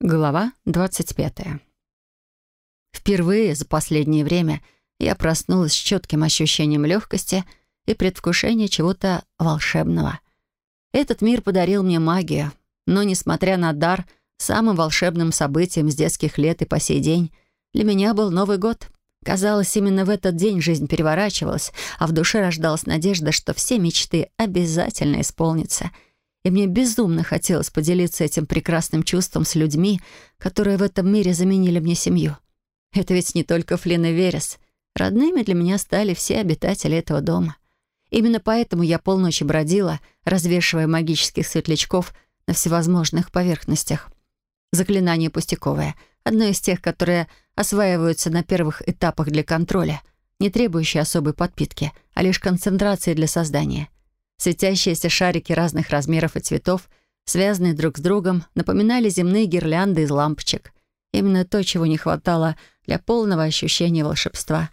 Глава 25. Впервые за последнее время я проснулась с четким ощущением легкости и предвкушения чего-то волшебного. Этот мир подарил мне магию, но, несмотря на дар, самым волшебным событием с детских лет и по сей день для меня был Новый год. Казалось, именно в этот день жизнь переворачивалась, а в душе рождалась надежда, что все мечты обязательно исполнятся — и мне безумно хотелось поделиться этим прекрасным чувством с людьми, которые в этом мире заменили мне семью. Это ведь не только Флин и Верес. Родными для меня стали все обитатели этого дома. Именно поэтому я полночи бродила, развешивая магических светлячков на всевозможных поверхностях. Заклинание пустяковое, одно из тех, которые осваиваются на первых этапах для контроля, не требующее особой подпитки, а лишь концентрации для создания — Светящиеся шарики разных размеров и цветов, связанные друг с другом, напоминали земные гирлянды из лампочек. Именно то, чего не хватало для полного ощущения волшебства.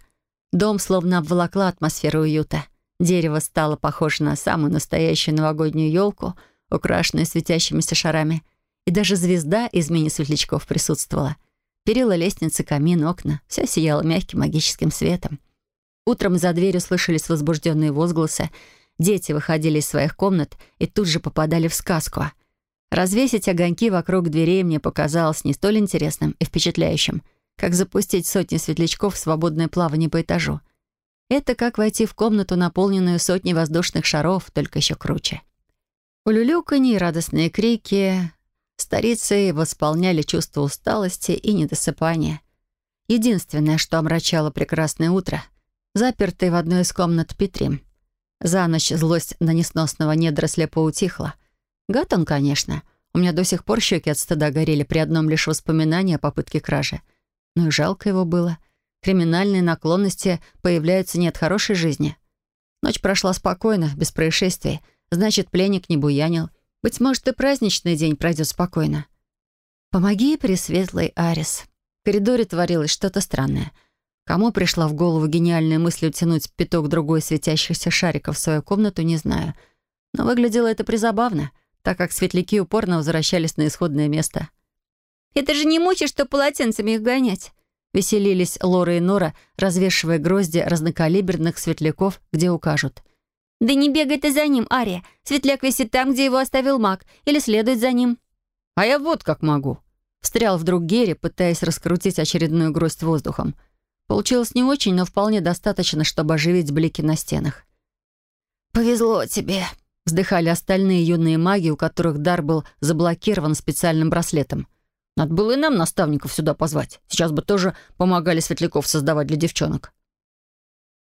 Дом словно обволокла атмосферу уюта. Дерево стало похоже на самую настоящую новогоднюю елку, украшенную светящимися шарами. И даже звезда из мини-светлячков присутствовала. Перила лестницы, камин, окна — все сияло мягким магическим светом. Утром за дверью слышались возбужденные возгласы — Дети выходили из своих комнат и тут же попадали в сказку. Развесить огоньки вокруг дверей мне показалось не столь интересным и впечатляющим, как запустить сотни светлячков в свободное плавание по этажу. Это как войти в комнату, наполненную сотней воздушных шаров, только еще круче. Улюлюканье и радостные крики старицы восполняли чувство усталости и недосыпания. Единственное, что омрачало прекрасное утро — запертый в одной из комнат Петрим. За ночь злость на несносного недоросля поутихла. Гад он, конечно. У меня до сих пор щеки от стыда горели при одном лишь воспоминании о попытке кражи. Но и жалко его было. Криминальные наклонности появляются не от хорошей жизни. Ночь прошла спокойно, без происшествий. Значит, пленник не буянил. Быть может, и праздничный день пройдет спокойно. «Помоги, Пресветлый Арис». В коридоре творилось что-то странное — Кому пришла в голову гениальная мысль утянуть пяток другой светящихся шариков в свою комнату, не знаю. Но выглядело это призабавно, так как светляки упорно возвращались на исходное место. «Это же не мучи, что полотенцами их гонять!» Веселились Лора и Нора, развешивая грозди разнокалиберных светляков, где укажут. «Да не бегай ты за ним, Ария! Светляк висит там, где его оставил маг, или следует за ним!» «А я вот как могу!» Встрял вдруг Герри, пытаясь раскрутить очередную гроздь воздухом — Получилось не очень, но вполне достаточно, чтобы оживить блики на стенах. «Повезло тебе», — вздыхали остальные юные маги, у которых дар был заблокирован специальным браслетом. «Надо было и нам наставников сюда позвать. Сейчас бы тоже помогали светляков создавать для девчонок».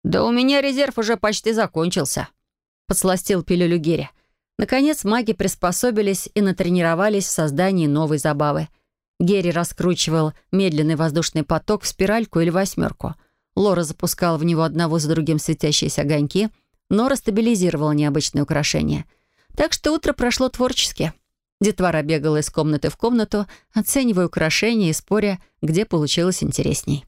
«Да у меня резерв уже почти закончился», — подсластил пилюлю Герри. Наконец маги приспособились и натренировались в создании новой забавы — Герри раскручивал медленный воздушный поток в спиральку или восьмерку. Лора запускала в него одного за другим светящиеся огоньки, Нора стабилизировала необычные украшения. Так что утро прошло творчески. Детвора бегала из комнаты в комнату, оценивая украшения и споря, где получилось интересней.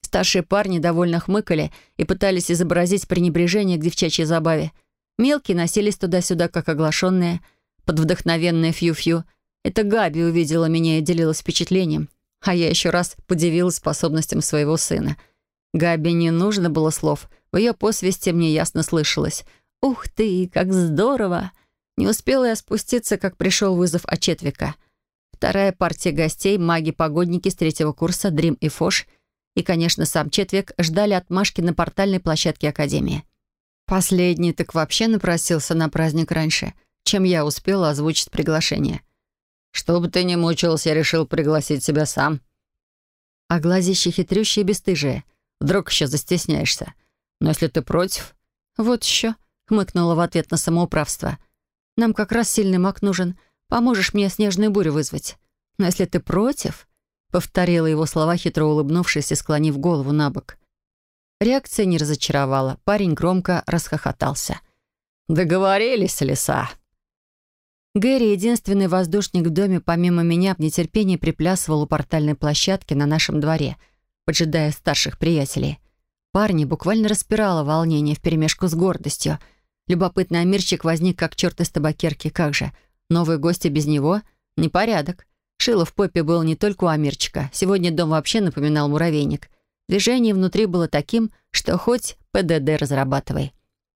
Старшие парни довольно хмыкали и пытались изобразить пренебрежение к девчачьей забаве. Мелкие носились туда-сюда, как оглашенные, под вдохновенное фью-фью — это Габи увидела меня и делилась впечатлением, а я еще раз подивилась способностям своего сына. Габи не нужно было слов. В ее посвисте мне ясно слышалось. «Ух ты, как здорово!» Не успела я спуститься, как пришел вызов от Четвика. Вторая партия гостей, маги-погодники с третьего курса, Дрим и Фош, и, конечно, сам Четвик ждали отмашки на портальной площадке Академии. Последний так вообще напросился на праздник раньше, чем я успела озвучить приглашение — «Чтобы ты не мучился, я решил пригласить тебя сам». А глазище хитрющие бесстыжие. Вдруг еще застесняешься. Но если ты против... Вот еще, хмыкнула в ответ на самоуправство. Нам как раз сильный маг нужен. Поможешь мне снежную бурю вызвать. Но если ты против... Повторила его слова, хитро улыбнувшись и склонив голову на бок. Реакция не разочаровала. Парень громко расхохотался. «Договорились, лиса!» Гэри, единственный воздушник в доме, помимо меня, в нетерпении приплясывал у портальной площадки на нашем дворе, поджидая старших приятелей. Парни буквально распирало волнение вперемешку с гордостью. Любопытный Амирчик возник как черт из табакерки, как же. Новые гости без него — непорядок. Шило в попе было не только у Амирчика. Сегодня дом вообще напоминал муравейник. Движение внутри было таким, что хоть ПДД разрабатывай.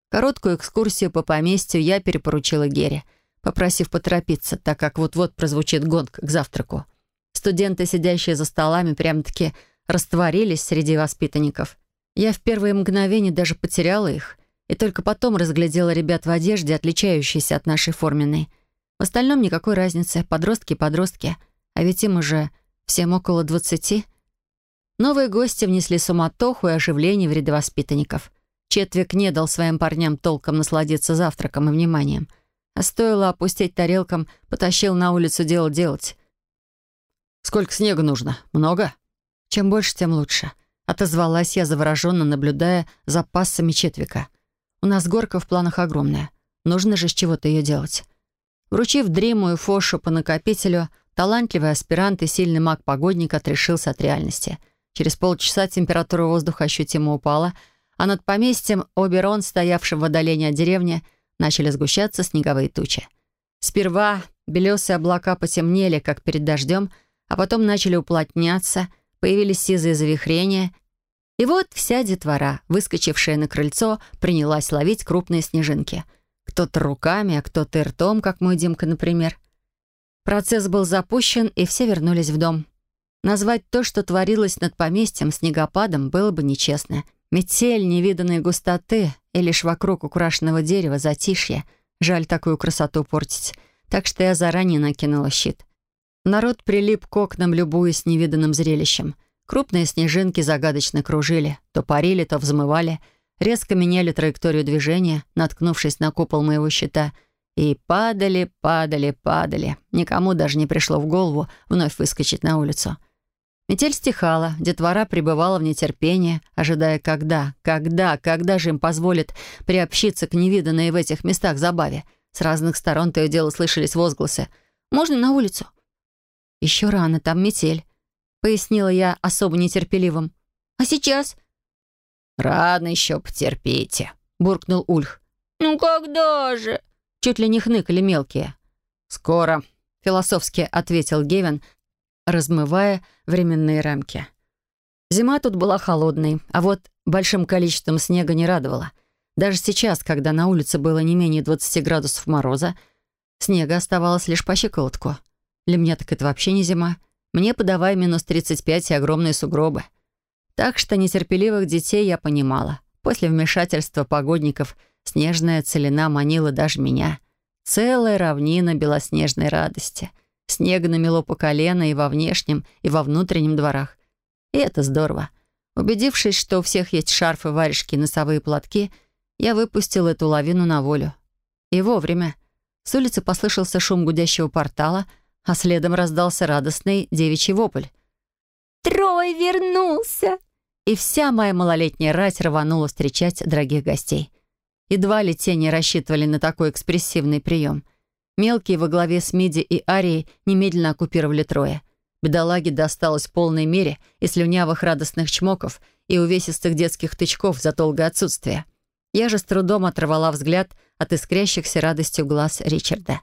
Короткую экскурсию по поместью я перепоручила Гере, попросив поторопиться, так как вот-вот прозвучит гонг к завтраку. Студенты, сидящие за столами, прям-таки растворились среди воспитанников. Я в первые мгновения даже потеряла их, и только потом разглядела ребят в одежде, отличающейся от нашей форменной. В остальном никакой разницы, подростки-подростки, а ведь им уже всем около двадцати. Новые гости внесли суматоху и оживление в ряды воспитанников. Четвик не дал своим парням толком насладиться завтраком и вниманием. А стоило опустить тарелкам, потащил на улицу дело делать. «Сколько снега нужно? Много?» «Чем больше, тем лучше», — отозвалась я, завороженно наблюдая за пассами Четвика. «У нас горка в планах огромная. Нужно же с чего-то ее делать». Вручив Дриму и Фошу по накопителю, талантливый аспирант и сильный маг-погодник отрешился от реальности. Через полчаса температура воздуха ощутимо упала, а над поместьем Оберон, стоявшим в отдалении от деревни, начали сгущаться снеговые тучи. Сперва белесые облака потемнели, как перед дождем, а потом начали уплотняться, появились сизые завихрения, и вот вся детвора, выскочившая на крыльцо, принялась ловить крупные снежинки. Кто-то руками, а кто-то ртом, как мой Димка, например. Процесс был запущен, и все вернулись в дом. Назвать то, что творилось над поместьем снегопадом, было бы нечестно. Метель невиданной густоты и лишь вокруг украшенного дерева затишье. Жаль такую красоту портить. Так что я заранее накинула щит. Народ прилип к окнам, любуясь невиданным зрелищем. Крупные снежинки загадочно кружили, то парили, то взмывали, резко меняли траекторию движения, наткнувшись на купол моего щита, и падали, падали, падали. Никому даже не пришло в голову вновь выскочить на улицу. Метель стихала, детвора пребывала в нетерпении, ожидая когда, когда, когда же им позволят приобщиться к невиданной в этих местах забаве. С разных сторон то и дело слышались возгласы. «Можно на улицу?» «Еще рано, там метель», — пояснила я особо нетерпеливым. «А сейчас?» «Рано еще потерпите», — буркнул Ульх. «Ну когда же?» Чуть ли не хныкали мелкие. «Скоро», — философски ответил Гевин, размывая временные рамки. Зима тут была холодной, а вот большим количеством снега не радовала. Даже сейчас, когда на улице было не менее 20 градусов мороза, снега оставалось лишь по щиколотку. Для меня так это вообще не зима. Мне подавай минус 35 и огромные сугробы. Так что нетерпеливых детей я понимала. После вмешательства погодников снежная целина манила даже меня. Целая равнина белоснежной радости — Снега намело по колено и во внешнем, и во внутреннем дворах. И это здорово. Убедившись, что у всех есть шарфы, варежки, носовые платки, я выпустил эту лавину на волю. И вовремя. С улицы послышался шум гудящего портала, а следом раздался радостный девичий вопль. «Трой вернулся!» И вся моя малолетняя рать рванула встречать дорогих гостей. Едва ли тени рассчитывали на такой экспрессивный прием — Мелкие во главе с Миди и Арией немедленно оккупировали трое. Бедолаге досталось в полной мере и слюнявых радостных чмоков, и увесистых детских тычков за долгое отсутствие. Я же с трудом оторвала взгляд от искрящихся радостью глаз Ричарда.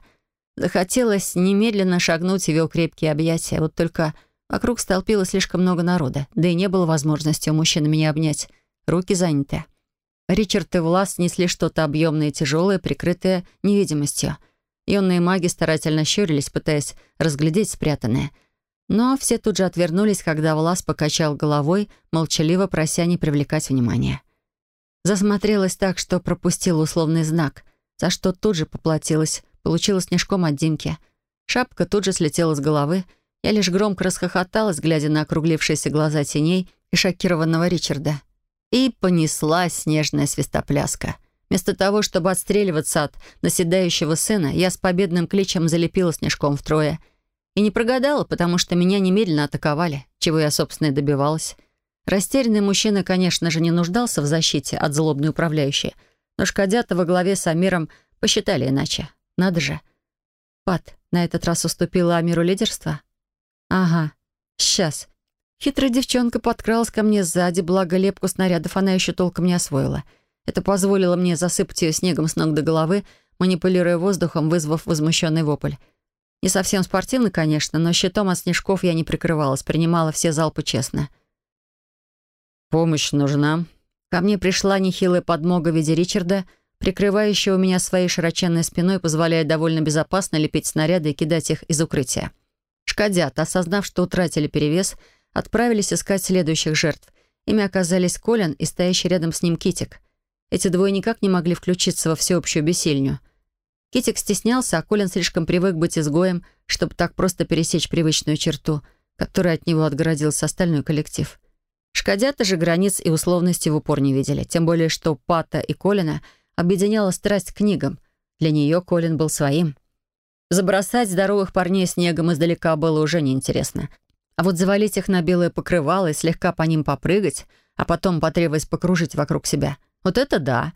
Захотелось немедленно шагнуть в его крепкие объятия, вот только вокруг столпилось слишком много народа, да и не было возможности у мужчины меня обнять. Руки заняты. Ричард и Влас несли что-то объемное и тяжелое, прикрытое невидимостью — Юные маги старательно щурились, пытаясь разглядеть спрятанное. Но все тут же отвернулись, когда Влас покачал головой, молчаливо прося не привлекать внимания. Засмотрелась так, что пропустила условный знак, за что тут же поплатилась, получила снежком от Димки. Шапка тут же слетела с головы, я лишь громко расхохоталась, глядя на округлившиеся глаза теней и шокированного Ричарда. И понеслась снежная свистопляска — Вместо того, чтобы отстреливаться от наседающего сына, я с победным кличем залепила снежком втрое. И не прогадала, потому что меня немедленно атаковали, чего я, собственно, и добивалась. Растерянный мужчина, конечно же, не нуждался в защите от злобной управляющей, но шкодята во главе с Амиром посчитали иначе. Надо же. Пат на этот раз уступила Амиру лидерство? Ага, сейчас. Хитрая девчонка подкралась ко мне сзади, благо лепку снарядов она еще толком не освоила — это позволило мне засыпать ее снегом с ног до головы, манипулируя воздухом, вызвав возмущенный вопль. Не совсем спортивно, конечно, но щитом от снежков я не прикрывалась, принимала все залпы честно. «Помощь нужна». Ко мне пришла нехилая подмога в виде Ричарда, прикрывающего меня своей широченной спиной, позволяя довольно безопасно лепить снаряды и кидать их из укрытия. Шкодят, осознав, что утратили перевес, отправились искать следующих жертв. Ими оказались Колин и стоящий рядом с ним Китик. Эти двое никак не могли включиться во всеобщую бесельню. Китик стеснялся, а Колин слишком привык быть изгоем, чтобы так просто пересечь привычную черту, которая от него отгородился остальной коллектив. Шкодята же границ и условностей в упор не видели, тем более что Пата и Колина объединяла страсть к книгам. Для нее Колин был своим. Забросать здоровых парней снегом издалека было уже неинтересно. А вот завалить их на белое покрывало и слегка по ним попрыгать, а потом потребовать покружить вокруг себя — вот это да.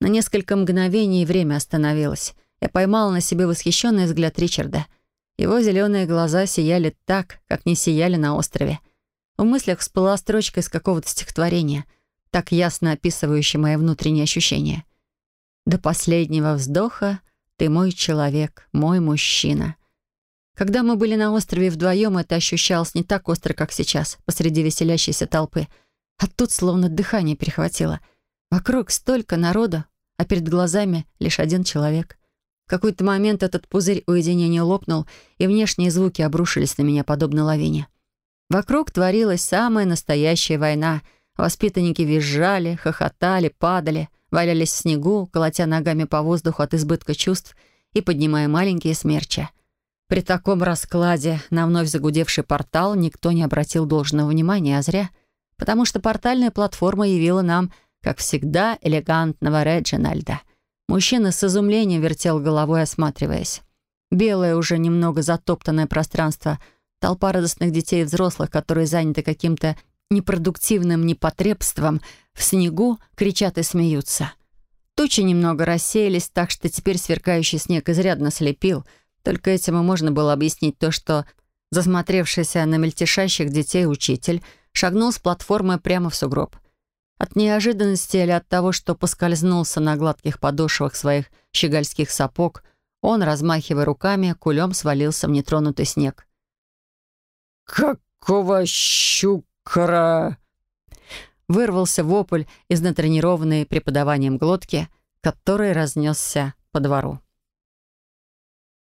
На несколько мгновений время остановилось. Я поймала на себе восхищенный взгляд Ричарда. Его зеленые глаза сияли так, как не сияли на острове. В мыслях всплыла строчка из какого-то стихотворения, так ясно описывающая мои внутренние ощущения. «До последнего вздоха ты мой человек, мой мужчина». Когда мы были на острове вдвоем, это ощущалось не так остро, как сейчас, посреди веселящейся толпы. А тут словно дыхание перехватило — Вокруг столько народа, а перед глазами лишь один человек. В какой-то момент этот пузырь уединения лопнул, и внешние звуки обрушились на меня подобно лавине. Вокруг творилась самая настоящая война. Воспитанники визжали, хохотали, падали, валялись в снегу, колотя ногами по воздуху от избытка чувств и поднимая маленькие смерчи. При таком раскладе на вновь загудевший портал никто не обратил должного внимания, а зря, потому что портальная платформа явила нам — как всегда, элегантного Реджинальда. Мужчина с изумлением вертел головой, осматриваясь. Белое, уже немного затоптанное пространство, толпа радостных детей и взрослых, которые заняты каким-то непродуктивным непотребством, в снегу кричат и смеются. Тучи немного рассеялись, так что теперь сверкающий снег изрядно слепил. Только этим и можно было объяснить то, что засмотревшийся на мельтешащих детей учитель шагнул с платформы прямо в сугроб — от неожиданности или от того, что поскользнулся на гладких подошвах своих щегольских сапог, он, размахивая руками, кулем свалился в нетронутый снег. «Какого щукра?» Вырвался вопль из натренированной преподаванием глотки, который разнесся по двору.